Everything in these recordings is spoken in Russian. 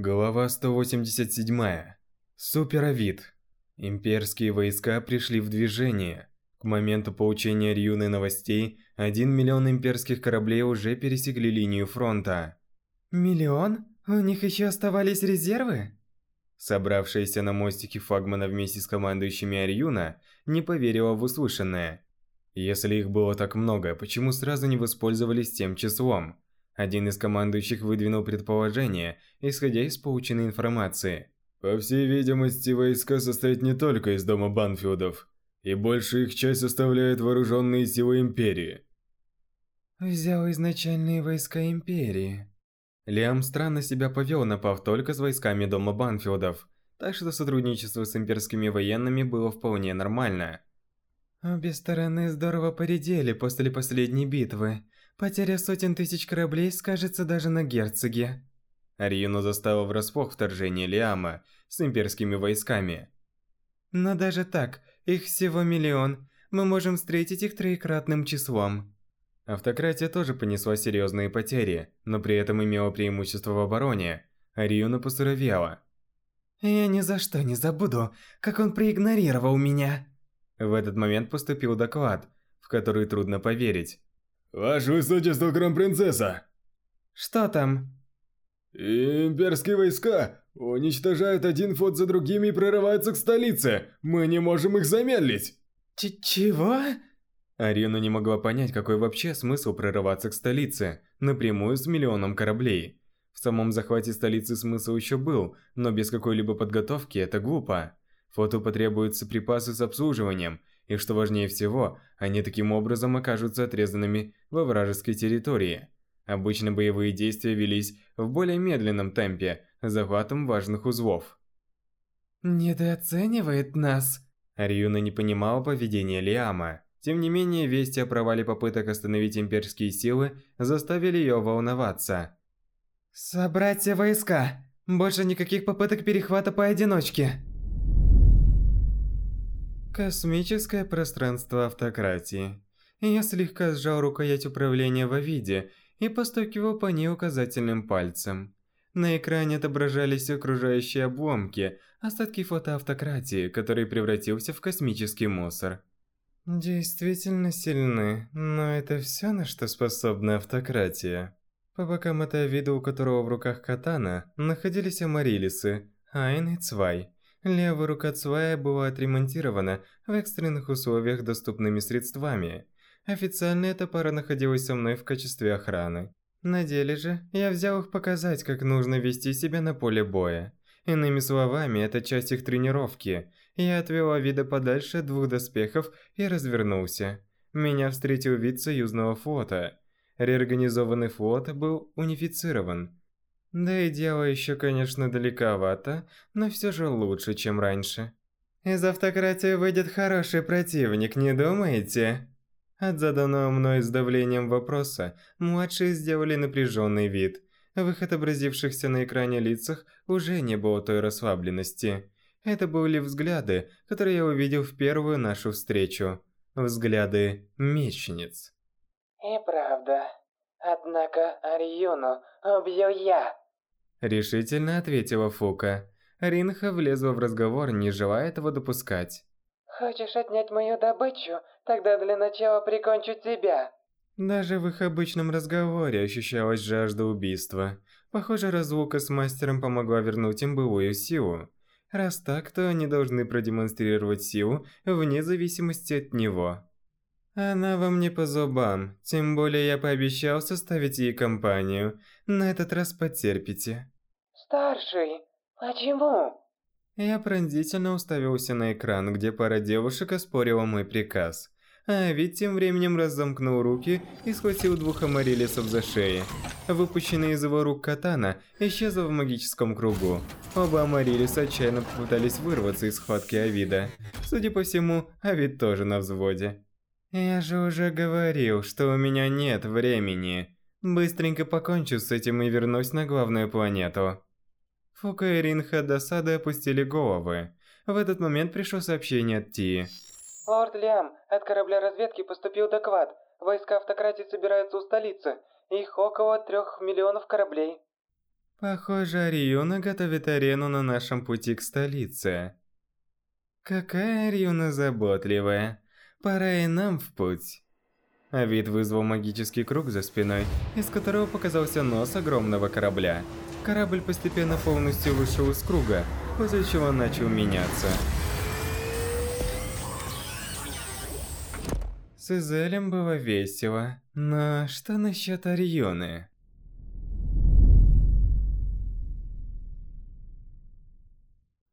Глава 187. Суперовид. Имперские войска пришли в движение. К моменту получения Рюны новостей, 1 миллион имперских кораблей уже пересекли линию фронта. Миллион? У них еще оставались резервы? Собравшаяся на мостике флагмана вместе с командующими Арьюна не поверила в услышанное. Если их было так много, почему сразу не воспользовались тем числом? Один из командующих выдвинул предположение, исходя из полученной информации. По всей видимости, войска состоят не только из дома Банфилдов, и большая их часть составляет вооруженные силы Империи. Взял изначальные войска Империи. Лиам странно себя повел, напав только с войсками дома Банфилдов, так что сотрудничество с имперскими военными было вполне нормально. Обе стороны здорово поредели после последней битвы. Потеря сотен тысяч кораблей скажется даже на герцоге. Ариюну застало врасплох вторжение Лиама с имперскими войсками. Но даже так, их всего миллион. Мы можем встретить их троекратным числом. Автократия тоже понесла серьезные потери, но при этом имела преимущество в обороне. Ариюна посуровела. «Я ни за что не забуду, как он проигнорировал меня!» В этот момент поступил доклад, в который трудно поверить. «Ваше Высочество, Кронпринцесса!» «Что там?» «Имперские войска уничтожают один флот за другим и прорываются к столице! Мы не можем их замедлить!» Ч «Чего?» Арина не могла понять, какой вообще смысл прорываться к столице, напрямую с миллионом кораблей. В самом захвате столицы смысл еще был, но без какой-либо подготовки это глупо. Флоту потребуются припасы с обслуживанием, и что важнее всего, они таким образом окажутся отрезанными во вражеской территории. Обычно боевые действия велись в более медленном темпе, захватом важных узлов. «Недооценивает нас!» Ариюна не понимала поведения Лиама. Тем не менее, вести о провале попыток остановить имперские силы заставили ее волноваться. «Собрать все войска! Больше никаких попыток перехвата поодиночке!» Космическое пространство автократии. Я слегка сжал рукоять управления в виде и постукивал по ней указательным пальцем. На экране отображались окружающие обломки, остатки фотоавтократии, который превратился в космический мусор. Действительно сильны, но это все, на что способна автократия. По бокам этого вида, у которого в руках катана, находились амарилисы, Айн и Цвай. Левая рука Цвая была отремонтирована в экстренных условиях доступными средствами. Официально эта пара находилась со мной в качестве охраны. На деле же, я взял их показать, как нужно вести себя на поле боя. Иными словами, это часть их тренировки. Я отвел Авида подальше от двух доспехов и развернулся. Меня встретил вид союзного флота. Реорганизованный флот был унифицирован. Да и дело еще, конечно, далековато, но все же лучше, чем раньше. Из автократии выйдет хороший противник, не думаете? От заданного мной с давлением вопроса, младшие сделали напряженный вид. В их на экране лицах уже не было той расслабленности. Это были взгляды, которые я увидел в первую нашу встречу. Взгляды мечниц. И правда. Однако Ариюну убью я. Решительно ответила Фука. Ринха влезла в разговор, не желая этого допускать. Хочешь отнять мою добычу? Тогда для начала прикончу тебя. Даже в их обычном разговоре ощущалась жажда убийства. Похоже, разлука с мастером помогла вернуть им былую силу. Раз так, то они должны продемонстрировать силу вне зависимости от него. Она вам не по зубам, тем более я пообещал составить ей компанию. На этот раз потерпите. Старший, почему? Я пронзительно уставился на экран, где пара девушек оспорила мой приказ. А ведь тем временем разомкнул руки и схватил двух амарилисов за шеи. Выпущенная из его рук катана исчезла в магическом кругу. Оба амарилиса отчаянно попытались вырваться из схватки Авида. Судя по всему, Авид тоже на взводе. «Я же уже говорил, что у меня нет времени. Быстренько покончу с этим и вернусь на главную планету». Фука и Ринха досады опустили головы. В этот момент пришло сообщение от Ти. Лорд Лиам, от корабля разведки поступил доклад. Войска автократии собираются у столицы. Их около трех миллионов кораблей. Похоже, Ариюна готовит арену на нашем пути к столице. Какая Ариюна заботливая. Пора и нам в путь. Авид вызвал магический круг за спиной, из которого показался нос огромного корабля. Корабль постепенно полностью вышел из круга, после чего начал меняться. С Изелем было весело, но что насчет Арионы?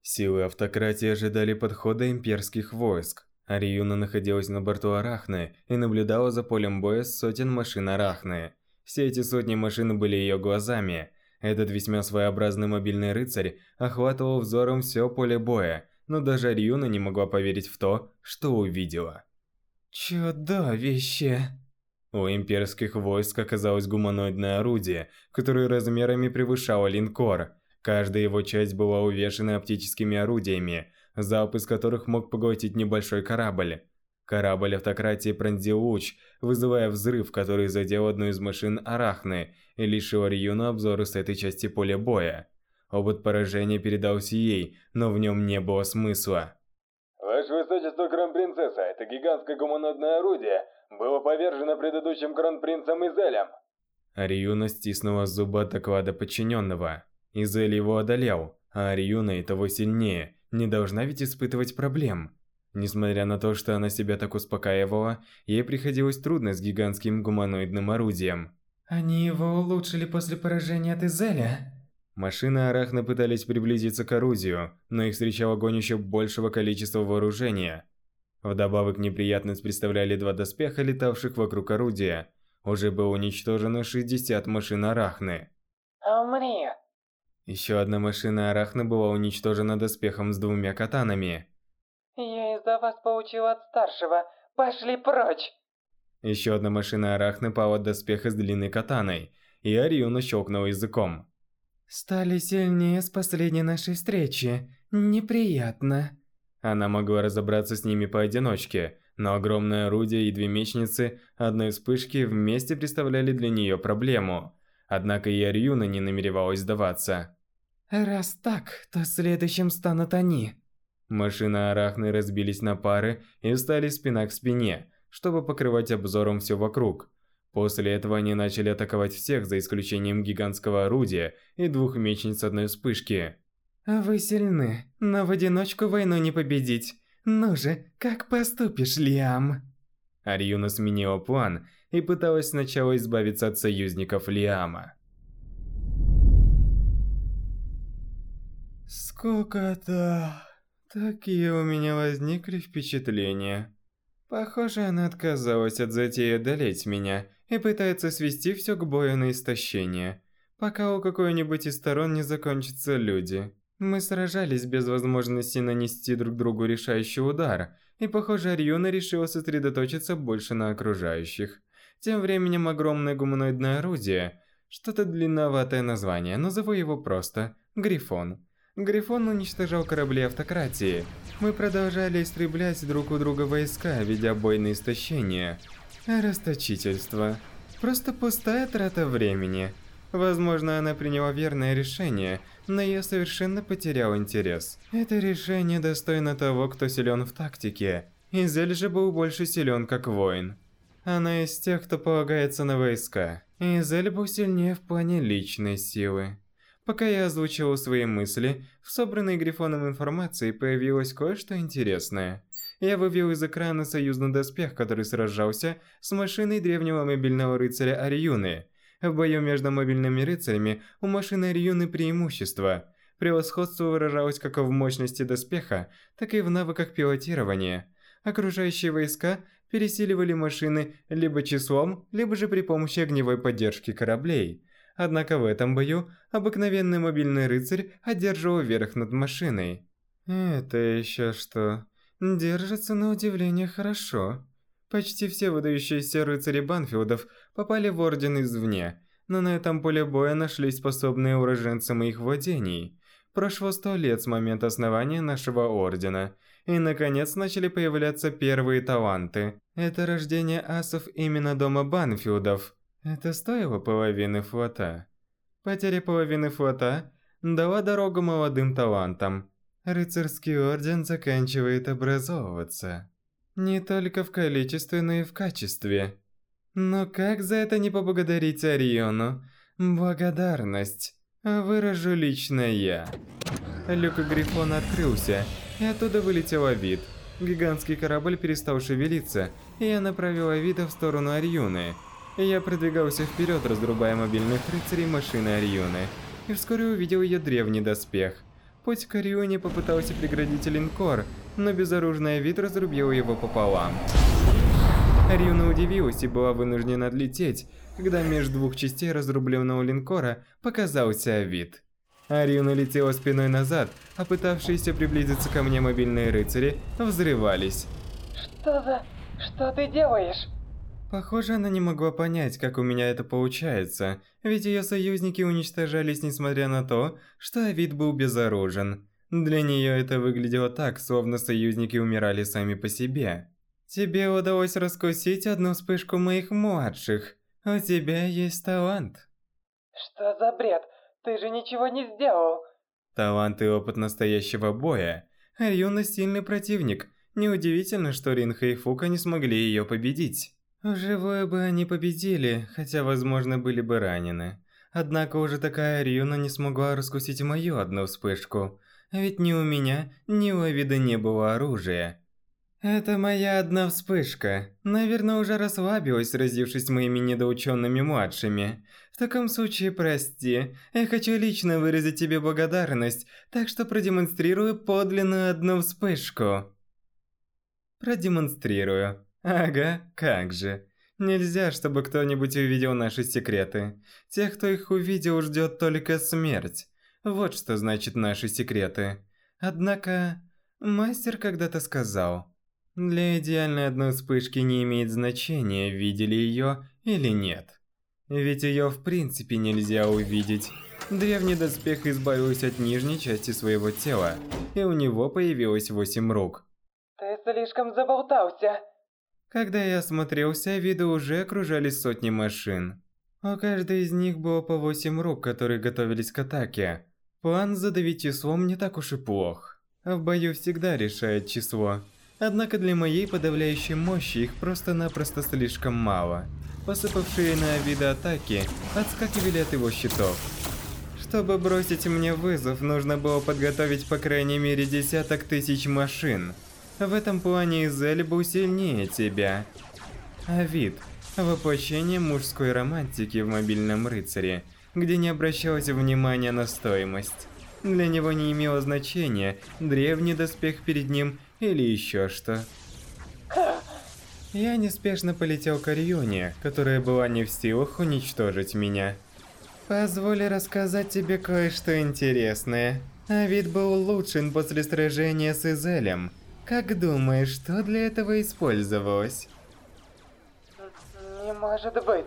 Силы автократии ожидали подхода имперских войск. Ариюна находилась на борту Арахны и наблюдала за полем боя сотен машин Арахны. Все эти сотни машин были ее глазами. Этот весьма своеобразный мобильный рыцарь охватывал взором все поле боя, но даже Ариюна не могла поверить в то, что увидела. Чудовище! У имперских войск оказалось гуманоидное орудие, которое размерами превышало линкор. Каждая его часть была увешана оптическими орудиями, залп из которых мог поглотить небольшой корабль. Корабль автократии пронзил луч, вызывая взрыв, который задел одну из машин Арахны и лишил Риюну обзора с этой части поля боя. Опыт поражения передался ей, но в нем не было смысла. Ваше Высочество Кронпринцесса, это гигантское гуманоидное орудие было повержено предыдущим Кронпринцем Изелем. Ариюна стиснула зубы от доклада подчиненного. Изель его одолел, а Ариюна и того сильнее, не должна ведь испытывать проблем. Несмотря на то, что она себя так успокаивала, ей приходилось трудно с гигантским гуманоидным орудием. «Они его улучшили после поражения от Изеля?» Машины Арахна пытались приблизиться к орудию, но их встречал огонь еще большего количества вооружения. Вдобавок неприятность представляли два доспеха, летавших вокруг орудия. Уже было уничтожено 60 машин Арахны. Умри. Еще одна машина Арахны была уничтожена доспехом с двумя катанами. Я из-за вас получил от старшего. Пошли прочь. Еще одна машина Арахны пала от доспеха с длинной катаной, и Ариуна щелкнула языком. «Стали сильнее с последней нашей встречи. Неприятно». Она могла разобраться с ними поодиночке, но огромное орудие и две мечницы одной вспышки вместе представляли для нее проблему. Однако и Арьюна не намеревалась сдаваться. «Раз так, то следующим станут они». Машины Арахны разбились на пары и встали спина к спине, чтобы покрывать обзором все вокруг. После этого они начали атаковать всех, за исключением гигантского орудия и двух мечниц одной вспышки. «Вы сильны, но в одиночку войну не победить. Ну же, как поступишь, Лиам?» Арьюна сменила план и пыталась сначала избавиться от союзников Лиама. Сколько-то... Такие у меня возникли впечатления. Похоже, она отказалась от затеи одолеть меня и пытается свести все к бою на истощение, пока у какой-нибудь из сторон не закончатся люди. Мы сражались без возможности нанести друг другу решающий удар, и похоже, Арьюна решила сосредоточиться больше на окружающих. Тем временем огромное гуманоидное орудие, что-то длинноватое название, назову его просто Грифон. Грифон уничтожал корабли автократии. Мы продолжали истреблять друг у друга войска, ведя бой на истощение. Расточительство. Просто пустая трата времени. Возможно, она приняла верное решение, но я совершенно потерял интерес. Это решение достойно того, кто силен в тактике. Изель же был больше силен как воин. Она из тех, кто полагается на войска. Изель был сильнее в плане личной силы. Пока я озвучивал свои мысли, в собранной Грифоном информации появилось кое-что интересное. Я вывел из экрана союзный доспех, который сражался с машиной древнего мобильного рыцаря Ариюны. В бою между мобильными рыцарями у машины Ариюны преимущество. Превосходство выражалось как в мощности доспеха, так и в навыках пилотирования. Окружающие войска пересиливали машины либо числом, либо же при помощи огневой поддержки кораблей. Однако в этом бою обыкновенный мобильный рыцарь одерживал верх над машиной. Это еще что? Держится на удивление хорошо. Почти все выдающиеся рыцари Банфилдов попали в Орден извне, но на этом поле боя нашлись способные уроженцы моих владений. Прошло сто лет с момента основания нашего Ордена, и наконец начали появляться первые таланты. Это рождение асов именно дома Банфилдов. Это стоило половины флота. Потеря половины флота дала дорогу молодым талантам. Рыцарский орден заканчивает образовываться. Не только в количестве, но и в качестве. Но как за это не поблагодарить Ориону? Благодарность. Выражу лично я. Люк Грифона открылся, и оттуда вылетел Авид. Гигантский корабль перестал шевелиться, и я направила Авида в сторону Арьюны. Я продвигался вперед, разрубая мобильных рыцарей машины Арьюны, и вскоре увидел ее древний доспех. Путь к Арьюне попытался преградить линкор, но безоружный Авид разрубил его пополам. Арьюна удивилась и была вынуждена отлететь, когда между двух частей разрубленного линкора показался Авид. Арьюна летела спиной назад, а пытавшиеся приблизиться ко мне мобильные рыцари взрывались. Что за... что ты делаешь? Похоже, она не могла понять, как у меня это получается, ведь ее союзники уничтожались несмотря на то, что Авид был безоружен. Для нее это выглядело так, словно союзники умирали сами по себе. Тебе удалось раскусить одну вспышку моих младших. У тебя есть талант. Что за бред? Ты же ничего не сделал. Талант и опыт настоящего боя. Арьюна сильный противник. Неудивительно, что Ринха и Фука не смогли ее победить. Вживую бы они победили, хотя, возможно, были бы ранены. Однако уже такая Арьюна не смогла раскусить мою одну вспышку. Ведь ни у меня, ни у Авида не было оружия. Это моя одна вспышка. Наверное, уже расслабилась, разившись моими недоученными младшими. В таком случае, прости. Я хочу лично выразить тебе благодарность, так что продемонстрирую подлинную одну вспышку. Продемонстрирую. Ага, как же. Нельзя, чтобы кто-нибудь увидел наши секреты. Тех, кто их увидел, ждет только смерть. Вот что значит наши секреты. Однако, мастер когда-то сказал... Для идеальной одной вспышки не имеет значения, видели ее или нет. Ведь ее в принципе нельзя увидеть. Древний доспех избавился от нижней части своего тела, и у него появилось восемь рук. Ты слишком заболтался. Когда я осмотрелся, виды уже окружали сотни машин. У каждой из них было по восемь рук, которые готовились к атаке. План задавить числом не так уж и плох. В бою всегда решает число. Однако для моей подавляющей мощи их просто-напросто слишком мало. Посыпавшие на виды атаки отскакивали от его щитов. Чтобы бросить мне вызов, нужно было подготовить по крайней мере десяток тысяч машин. В этом плане Изель был сильнее тебя. Авид – воплощение мужской романтики в мобильном рыцаре, где не обращалось внимания на стоимость. Для него не имело значения, древний доспех перед ним или еще что. Я неспешно полетел к Арионе, которая была не в силах уничтожить меня. Позволь рассказать тебе кое-что интересное. Авид был улучшен после сражения с Изелем. Как думаешь, что для этого использовалось? Не может быть.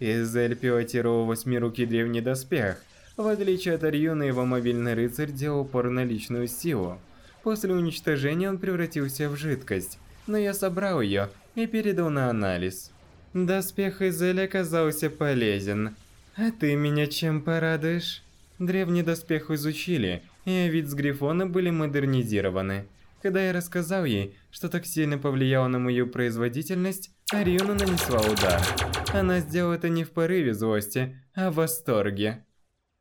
Изель пилотировал восьмирукий древний доспех. В отличие от Арьюна, его мобильный рыцарь делал упор на личную силу. После уничтожения он превратился в жидкость, но я собрал ее и передал на анализ. Доспех Изель оказался полезен. А ты меня чем порадуешь? Древний доспех изучили, и Авид с Грифона были модернизированы. Когда я рассказал ей, что так сильно повлияло на мою производительность, Ариона нанесла удар. Она сделала это не в порыве злости, а в восторге.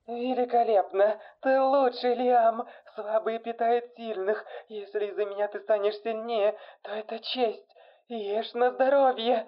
Великолепно! Ты лучший, Лиам! Слабые питают сильных. Если из-за меня ты станешь сильнее, то это честь. Ешь на здоровье.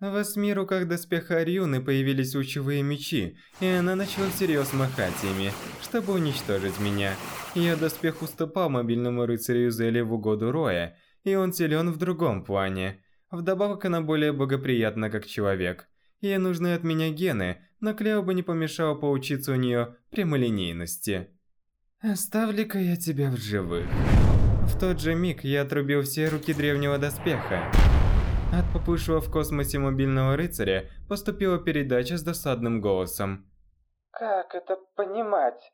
В восьми руках доспеха Арьюны появились лучевые мечи, и она начала всерьез махать ими, чтобы уничтожить меня. Ее доспех уступал мобильному рыцарю Зели в угоду Роя, и он силен в другом плане. Вдобавок она более благоприятна как человек. Ей нужны от меня гены, но Клео бы не помешало поучиться у нее прямолинейности. Оставлю-ка я тебя в живых. В тот же миг я отрубил все руки древнего доспеха. От попавшего в космосе мобильного рыцаря поступила передача с досадным голосом. Как это понимать?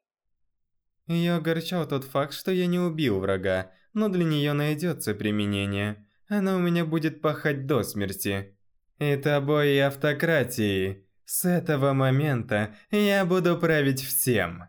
Ее огорчал тот факт, что я не убил врага, но для нее найдется применение. Она у меня будет пахать до смерти. Это бои автократии. С этого момента я буду править всем.